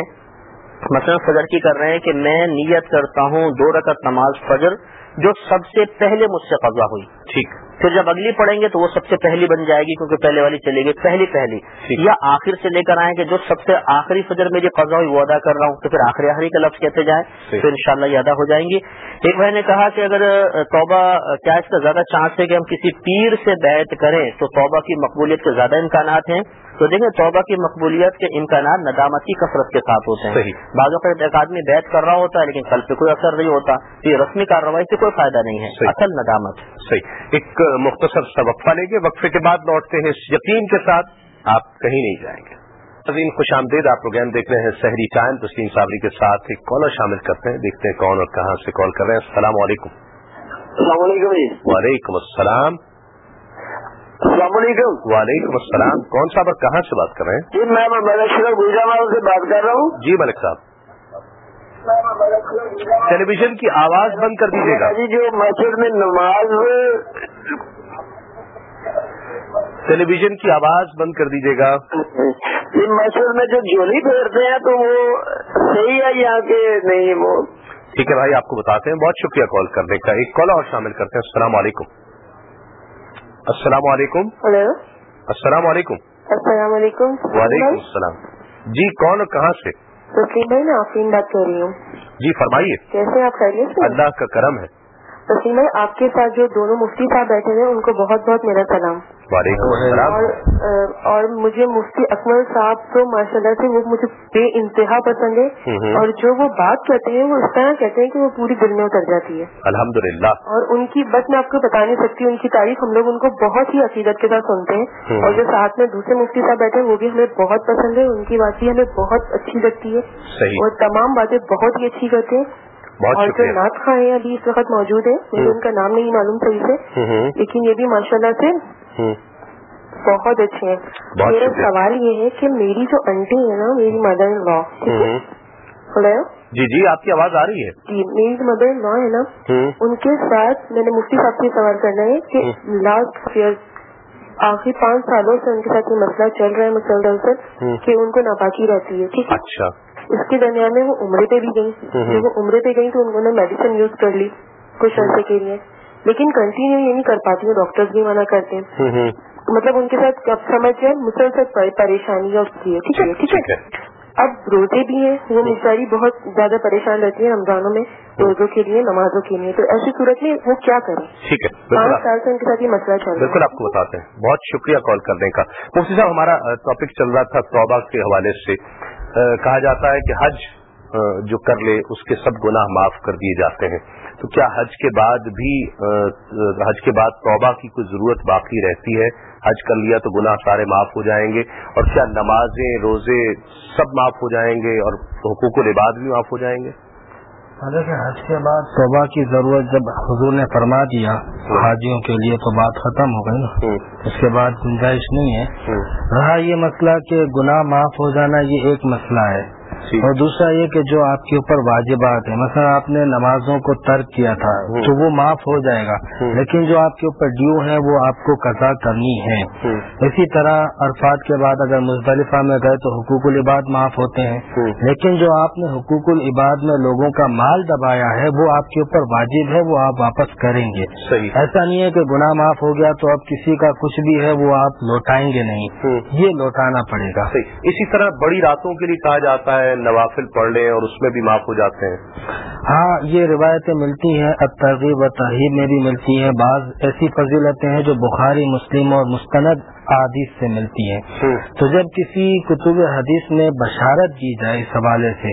مثلا فجر کی کر رہے ہیں کہ میں نیت کرتا ہوں دو رکعت نماز فجر جو سب سے پہلے مجھ سے قضا ہوئی. ٹھیک. پھر جب اگلی پڑھیں گے تو وہ سب سے پہلی بن جائے گی کیونکہ پہلے والی چلے گی پہلی پہلی یا آخر سے لے کر آئیں گے جو سب سے آخری فجر میں جو قضا ہوئی وہ ادا کر رہا ہوں تو پھر آخری آخری کا لفظ کہتے جائیں پھر ان شاء اللہ یہ ادا ہو جائیں گی. ایک بھائی نے کہا کہ اگر توبہ کیا اس کا زیادہ چانس ہے کہ ہم کسی پیر سے بیعت کریں تو توبہ کی مقبولیت کے زیادہ امکانات ہیں. تو دیکھیں توبہ کی مقبولیت کے امکانات ندامت کی کثرت کے ساتھ ہوتے ہیں. بعض اوقات ایک آدمی بیت کر رہا ہوتا ہے لیکن کل پہ کوئی اثر نہیں ہوتا. یہ رسمی کارروائی سے کوئی فائدہ نہیں ہے. اصل ندامت. صحیح. ایک مختصر سا وقفہ لیں گے. وقفے کے بعد لوٹتے ہیں اس یقین کے ساتھ. آپ کہیں نہیں جائیں گے. عظیم خوش آمدید آپ پروگرام دیکھ رہے ہیں شہری ٹائم. تسلیم صابری کے ساتھ ایک کالر شامل کرتے ہیں. دیکھتے ہیں کون اور کہاں سے کال کر رہے ہیں. السلام علیکم. السلام علیکم وعلیکم السلام. السلام علیکم. وعلیکم السلام. کون صاحب اور کہاں سے بات کر رہے ہیں؟ جی میں ملک شرف گلجامال سے بات کر رہا ہوں. جی ملک صاحب. ٹیلی ویژن کی آواز بند کر دیجیے گا۔ جی جو مسجد میں نماز ٹیلی ویژن کی آواز بند کر دیجیے گا۔ یہ مسجد میں جو جولی پھیرتے ہیں تو وہ صحیح ہے یہاں کے نہیں وہ؟ ٹھیک ہے بھائی آپ کو بتاتے ہیں۔ بہت شکریہ کال کرنے کا۔ ایک کال اور شامل کرتے ہیں۔ السلام علیکم۔ السلام علیکم۔ ہلو۔ السلام علیکم۔ السلام علیکم۔ وعلیکم السلام۔ جی کون اور کہاں سے؟ تسلیم بھائی میں آفرین بات کر رہی ہوں؟ جی فرمائیے۔ کیسے آپ خیریت اللہ کا کرم ہے۔ بھائی آپ کے ساتھ جو دونوں مفتی صاحب بیٹھے ہوئے ان کو بہت بہت میرا سلام۔ وعلیکم السلام۔ اور اور مجھے مفتی اکمل صاحب تو ماشاء اللہ سے وہ مجھے بے انتہا پسند ہے اور جو وہ بات کہتے ہیں وہ اس طرح کہتے ہیں کہ وہ پوری دل میں اتر جاتی ہے۔ الحمد للہ اور ان کی بس میں آپ کو بتا نہیں سکتی ان کی تعریف ہم لوگ ان کو بہت ہی عقیدت کے ساتھ سنتے ہیں۔ اور جو ساتھ میں دوسرے مفتی صاحب بیٹھے ہیں وہ بھی ہمیں بہت پسند ہے ان کی بات بھی ہمیں بہت اچھی لگتی ہے۔ اور تمام باتیں بہت ہی اچھی کرتے ہیں۔ اور جو نعت خواہ ہیں ابھی اس وقت موجود ہیں مجھے ان کا نام نہیں معلوم صحیح سے لیکن یہ بھی ماشاء اللہ سے بہت اچھے ہیں۔ میرا سوال یہ ہے کہ میری جو انٹی ہے نا میری مدر ان لا ہلو جی جی آپ کی آواز آ رہی ہے۔ جی میری مدر ان لا ہے نا ان کے ساتھ میں نے مفتی صاحب سے سوال کرنا ہے کہ لاسٹ ایئر آخری پانچ سالوں سے ان کے ساتھ یہ مسئلہ چل رہا ہے مسلسل سے کہ ان کو ناپاکی رہتی ہے ٹھیک ہے؟ اچھا۔ اس کے درمیان میں وہ عمرے پہ بھی گئی جب وہ عمرے پہ گئی تو انہوں نے میڈیسن یوز کر لی کچھ عرصے کے لیے۔ لیکن کنٹینیو یہ نہیں کر پاتی ہیں ڈاکٹرز بھی منع کرتے ہیں۔ مطلب ان کے ساتھ اب سمجھ جائے مسلسل پریشانی ہے؟ ٹھیک ہے ٹھیک ہے۔ اب روزے بھی ہیں وہ بیچاری بہت زیادہ پریشان رہتی ہے رمضانوں میں روزوں کے لیے نمازوں کے لیے۔ تو ایسی صورت میں وہ کیا کریں؟ ٹھیک ہے پانچ سال سے ان کے ساتھ یہ مسئلہ چل رہا ہے۔ بالکل آپ کو بتاتے ہیں۔ بہت شکریہ کال کرنے کا۔ مفتی صاحب ہمارا ٹاپک چل رہا تھا توبہ کے حوالے سے۔ کہا جاتا ہے کہ حج جو کر لے، اس کے سب گناہ معاف کر دیے جاتے ہیں۔ تو کیا حج کے بعد بھی حج کے بعد توبہ کی کوئی ضرورت باقی رہتی ہے؟ حج کر لیا تو گناہ سارے معاف ہو جائیں گے اور کیا نمازیں، روزے سب معاف ہو جائیں گے اور حقوق و لباد بھی معاف ہو جائیں گے؟ دیکھیں حج کے بعد توبہ کی ضرورت جب حضور نے فرما دیا حاجیوں کے لیے تو بات ختم ہو گئی نا۔ اس کے بعد گنجائش نہیں ہے۔ رہا یہ مسئلہ کہ گناہ معاف ہو جانا یہ ایک مسئلہ ہے۔ اور دوسرا یہ کہ جو آپ کے اوپر واجبات ہیں مثلا آپ نے نمازوں کو ترک کیا تھا تو وہ معاف ہو جائے گا۔ لیکن جو آپ کے اوپر ڈیو ہے وہ آپ کو قضا کرنی ہے۔ اسی طرح عرفات کے بعد اگر مزدلفہ میں گئے تو حقوق العباد معاف ہوتے ہیں۔ لیکن جو آپ نے حقوق العباد میں لوگوں کا مال دبایا ہے وہ آپ کے اوپر واجب ہے وہ آپ واپس کریں گے۔ ایسا نہیں ہے کہ گناہ معاف ہو گیا تو اب کسی کا کچھ بھی ہے وہ آپ لوٹائیں گے نہیں۔ یہ لوٹانا پڑے گا۔ اسی طرح بڑی راتوں کے لیے کہا جاتا ہے نوافل پڑھ لیں اور اس میں بھی معاف ہو جاتے ہیں۔ ہاں یہ روایتیں ملتی ہیں اب ترغیب و تحریر میں بھی ملتی ہیں۔ بعض ایسی فضیلتیں ہیں جو بخاری مسلم اور مستند حدیث سے ملتی ہیں۔ تو جب کسی کتب حدیث میں بشارت دی جائے اس حوالے سے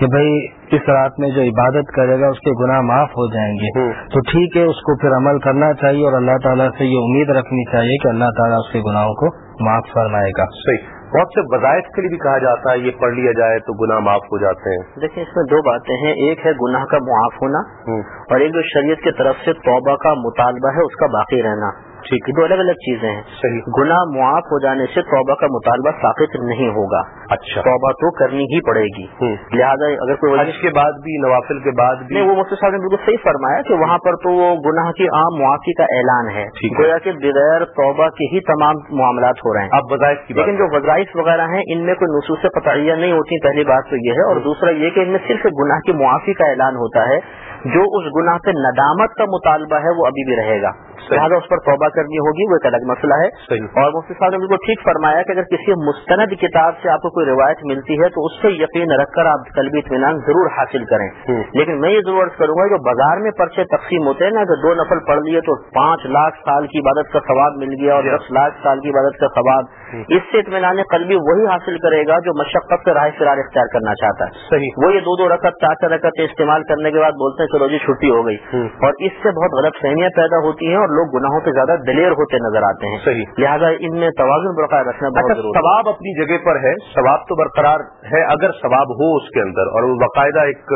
کہ بھائی اس رات میں جو عبادت کرے گا اس کے گناہ معاف ہو جائیں گے تو ٹھیک ہے اس کو پھر عمل کرنا چاہیے اور اللہ تعالیٰ سے یہ امید رکھنی چاہیے کہ اللہ تعالیٰ اس کے گناہوں کو معاف فرمائے گا۔ صحیح۔ بہت سے وظائف کے لیے بھی کہا جاتا ہے یہ پڑھ لیا جائے تو گناہ معاف ہو جاتے ہیں۔ دیکھیں اس میں دو باتیں ہیں۔ ایک ہے گناہ کا معاف ہونا اور ایک جو شریعت کی طرف سے توبہ کا مطالبہ ہے اس کا باقی رہنا۔ ٹھیک دو الگ الگ چیزیں ہیں۔ صحیح۔ گناہ معاف ہو جانے سے توبہ کا مطالبہ ثابت نہیں ہوگا۔ اچھا۔ توبہ تو کرنی ہی پڑے گی۔ لہٰذا اگر کوئی حج کے بعد بھی نوافل کے بعد بھی۔ وہ مفتی صاحب نے بالکل صحیح فرمایا کہ وہاں پر تو وہ گناہ کی عام معافی کا اعلان ہے۔ گویا کہ بغیر توبہ کے ہی تمام معاملات ہو رہے ہیں۔ اب وظائف کی لیکن جو وظائف وغیرہ ہیں ان میں کوئی نصوص قطعیہ نہیں ہوتی۔ پہلی بات تو یہ ہے۔ اور دوسرا یہ کہ ان میں صرف گناہ کی معافی کا اعلان ہوتا ہے۔ جو اس گناہ پہ ندامت کا مطالبہ ہے وہ ابھی بھی رہے گا۔ لہٰذا اس پر توبہ کرنی ہوگی وہ ایک الگ مسئلہ ہے۔ اور مفتی صاحب نے بالکل ٹھیک فرمایا کہ اگر کسی مستند کتاب سے آپ کو کوئی روایت ملتی ہے تو اس سے یقین رکھ کر آپ قلبی اطمینان ضرور حاصل کریں۔ لیکن میں یہ ضرور کروں گا جو بازار میں پرچے تقسیم ہوتے ہیں نا کہ دو نفل پڑھ لیے تو پانچ لاکھ سال کی عبادت کا ثواب مل گیا اور دس لاکھ سال کی عبادت کا ثواب۔ اس سے اطمینان قلبی وہی حاصل کرے گا جو مشقت سے راہ فرار اختیار کرنا چاہتا ہے۔ صحیح۔ وہ یہ دو دو رکعت چار چار رکعتیں استعمال کرنے کے بعد بولتے ہیں چلو جی چھٹی ہو گئی۔ اور اس سے بہت غلط فہمیاں پیدا ہوتی ہیں اور لوگ گناہوں پہ زیادہ دلیر ہوتے نظر آتے ہیں۔ صحیح۔ لہٰذا ان میں توازن برقرار رکھنا بہت اچھا ثواب اپنی جگہ پر ہے ثواب تو برقرار ہے اگر ثواب ہو اس کے اندر اور وہ باقاعدہ ایک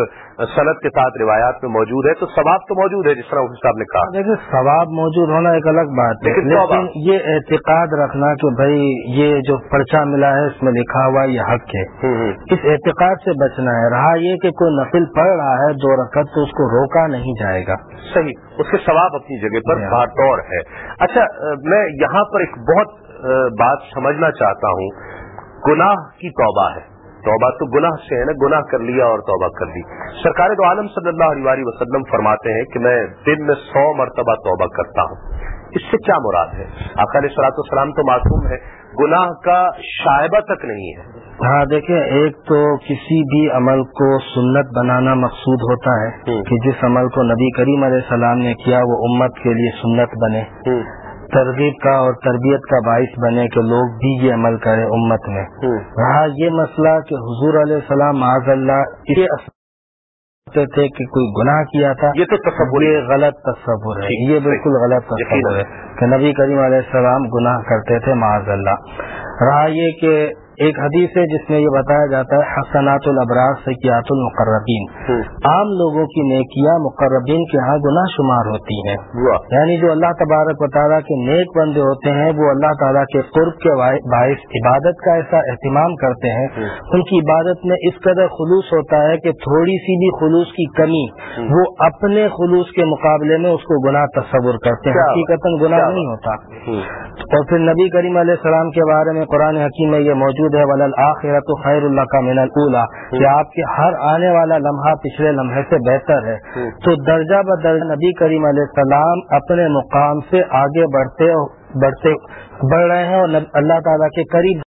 صنعت کے ساتھ روایات میں موجود ہے تو ثواب تو موجود ہے جس طرح صاحب نے کہا۔ دیکھیں ثواب موجود ہونا ایک الگ بات ہے لیکن لیکن یہ اعتقاد رکھنا کہ بھائی یہ جو پرچہ ملا ہے اس میں لکھا ہوا یہ حق ہے۔ اس اعتقاد سے بچنا ہے۔ رہا یہ کہ کوئی نفل پڑھ رہا ہے دو رکعت تو اس کو روکا نہیں جائے گا۔ صحیح۔ اس کے ثواب اپنی جگہ پر بہتور ہے۔ اچھا میں یہاں پر ایک بہت بات سمجھنا چاہتا ہوں۔ گناہ کی توبہ ہے۔ توبہ تو گناہ سے ہے نا گناہ کر لیا اور توبہ کر لی۔ سرکار دو عالم صلی اللہ علیہ وسلم فرماتے ہیں کہ میں دن میں سو مرتبہ توبہ کرتا ہوں۔ اس سے کیا مراد ہے؟ آخر سلاط السلام تو معصوم ہے گناہ کا شائبہ تک نہیں ہے۔ ہاں دیکھیں ایک تو کسی بھی عمل کو سنت بنانا مقصود ہوتا ہے کہ جس عمل کو نبی کریم علیہ السلام نے کیا وہ امت کے لیے سنت بنے۔ ترغیب کا اور تربیت کا باعث بنے کہ لوگ بھی یہ عمل کریں امت میں۔ رہا یہ مسئلہ کہ حضور علیہ السلام معاذ اللہ تھے کہ کوئی گناہ کیا تھا یہ تو تصور یہ غلط تصور ہے۔ یہ بالکل غلط تصور ہے کہ نبی کریم علیہ السلام گناہ کرتے تھے معاذ اللہ۔ رہا یہ کہ ایک حدیث ہے جس میں یہ بتایا جاتا ہے حسنات الابراز سکیات المقربین۔ عام لوگوں کی نیکیاں مقربین کے ہاں گناہ شمار ہوتی ہیں۔ یعنی جو اللہ تبارک و تعالیٰ کے نیک بندے ہوتے ہیں وہ اللہ تعالیٰ کے قرب کے باعث عبادت کا ایسا اہتمام کرتے ہیں۔ ان کی عبادت میں اس قدر خلوص ہوتا ہے کہ تھوڑی سی بھی خلوص کی کمی وہ اپنے خلوص کے مقابلے میں اس کو گناہ تصور کرتے ہیں۔ حقیقت گناہ نہیں ہوتا۔ اور پھر نبی کریم علیہ السلام کے بارے میں قرآن حکیم میں یہ موجود ہے ولل خیر اللہ کا من الا کہ آپ کے ہر آنے والا لمحہ پچھلے لمحے سے بہتر ہے۔ تو درجہ بدرجہ نبی کریم علیہ السلام اپنے مقام سے آگے بڑھتے بڑھتے بڑھ رہے ہیں اور اللہ تعالیٰ کے قریب